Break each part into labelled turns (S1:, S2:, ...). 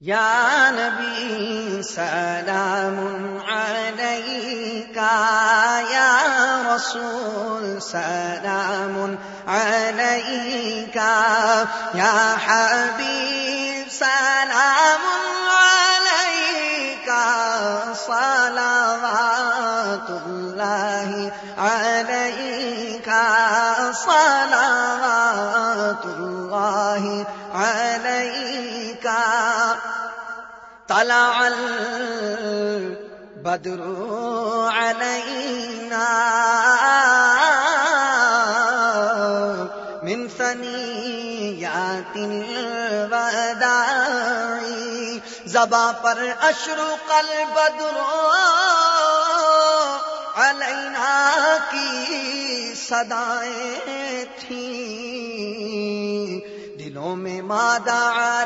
S1: یا نبی سلام علیکا یا رسول سلام علیکا یا حبیب طلع البدر علينا من ثنيات الوداع. زبا پر اشرق البدر علينا کی صدائیں تھیں. دلوں میں مادہ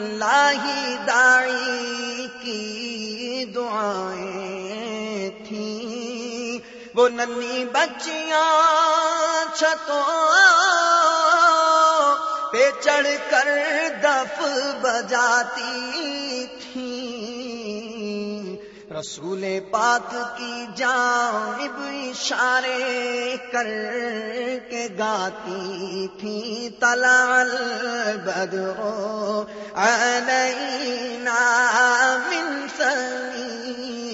S1: لاہی دائی کی دعائیں تھیں۔ وہ ننی بچیاں چھتوں پہ چڑھ کر دف بجاتی تھیں۔ رسول پاک کی جانب اشارے کر کے گاتی تھی تلال بدرو علینا من سنیات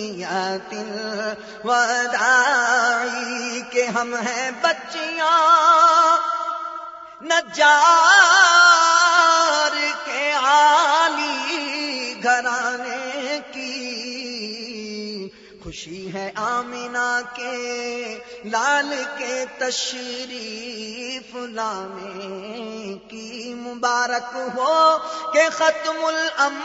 S1: ودائی کہ ہم ہیں بچیاں نجار کے عالی گھرانے خوشی ہے آمنا کے لال کے تشریف لانے کی مبارک ہو کہ ختم الانبیاء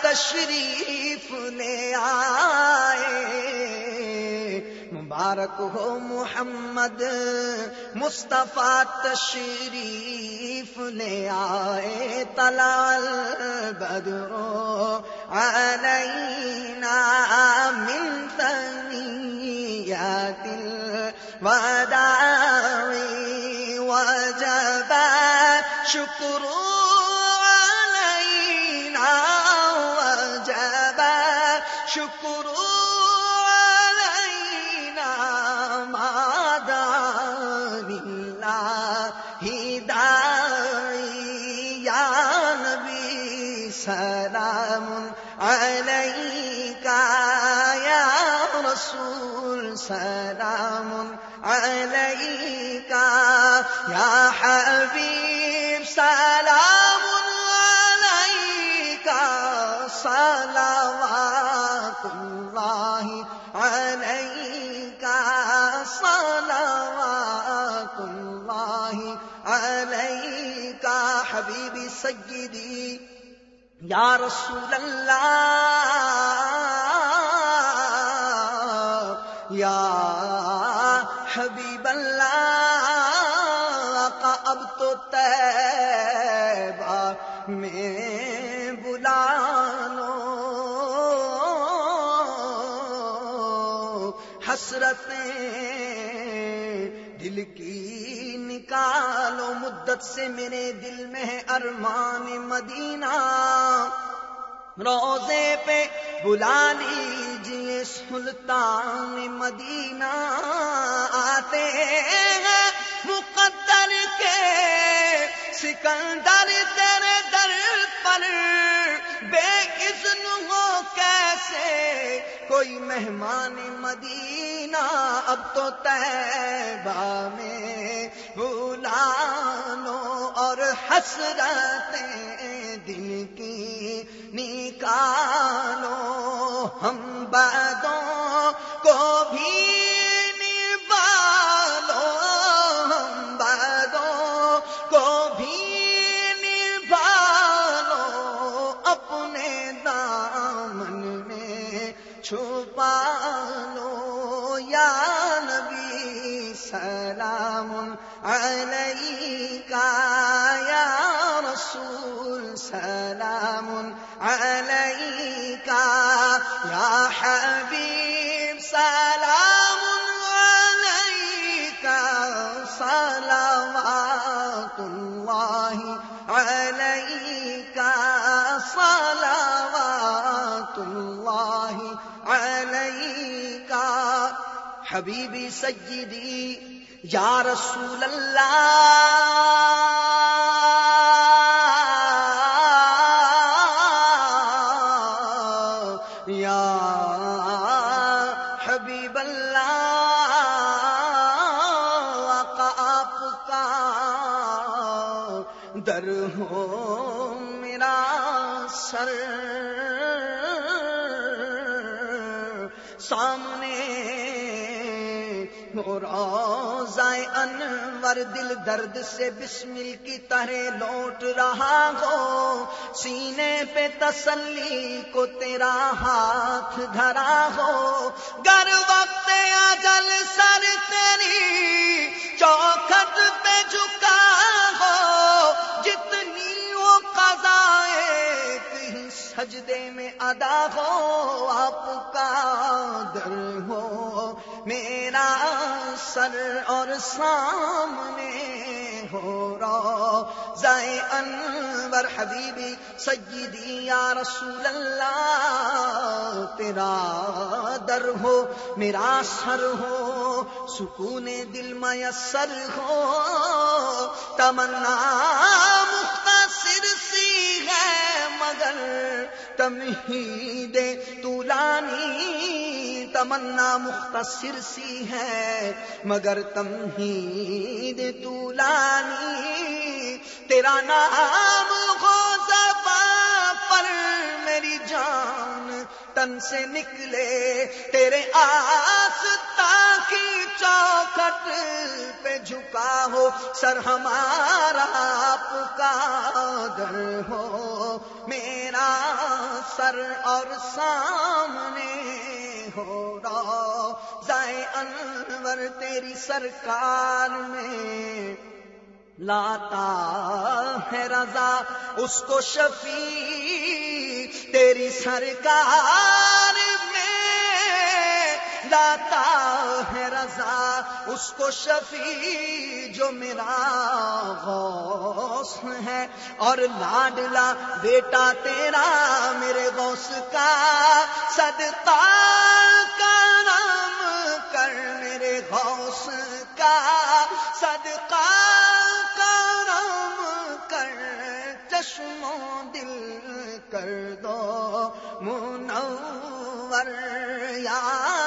S1: تشریف لے آئے۔ مبارک ہو محمد مصطفیٰ تشریف لے آئے۔ تلال بدرو علينا من ثنيات الوداعی وجب شكر علينا وجب شكر سلام علیکا یا رسول، سلام علیکا یا حبیب، سلام علیکا صلوات اللہ علیکا صلوات اللہ علیکا حبیبی سیدی یا رسول اللہ، یا حبیب اللہ، کا اب تو تیبہ میں بلا لو حسرتیں دل کی نکالو، مدت سے میرے دل میں ہے ارمان مدینہ۔ روزے پہ بلا لیجیے سلطان مدینہ آتے ہیں مقدر کے سکندر تیرے در پر بے اذن ہو کیسے کوئی مہمان مدینہ اب تو تیبہ میں بلا اور حسرتیں چھپا لو یا نبی سلام علیکا یا رسول سلام علیکا یا حبیب حبیبی سیدی یا رسول اللہ در ہو میرا سر۔ سامنے روزائے انور دل درد سے بسمل کی طرح لوٹ رہا ہو۔ سینے پہ تسلی کو تیرا ہاتھ دھرا ہو۔ گر وقت اجل سر تیری، چوکھٹ پہ جھک سجدے میں ادا ہو، آپ کا در ہو۔ میرا سر اور سامنے ہو رو۔ زائے انور حبیبی، سیدی یا رسول اللہ، تیرا در ہو، میرا سر ہو۔ سکون دل میسر ہو، تمنا ہے مگر تمہید طولانی تمنا مختصر سی ہے، مگر تمہید طولانی تیرا نام ہو پر میری جان تن سے نکلے، تیرے آس کی چوکھٹ پہ جھکا ہو، سر ہمارا آپ کا در ہو۔ میرا سر اور سامنے ہو رہا زائے انور تیری سرکار میں۔ لاتا ہے رضا، اس کو شفیع تیری سرکار لاتا ہے رضا، اس کو شفیع جو میرا غوث ہے۔ اور لاڈلا بیٹا تیرا میرے غوث کا صدقہ کا نام کر میرے غوث کا صدقہ کا نام کر چشم دل کر دو منور یا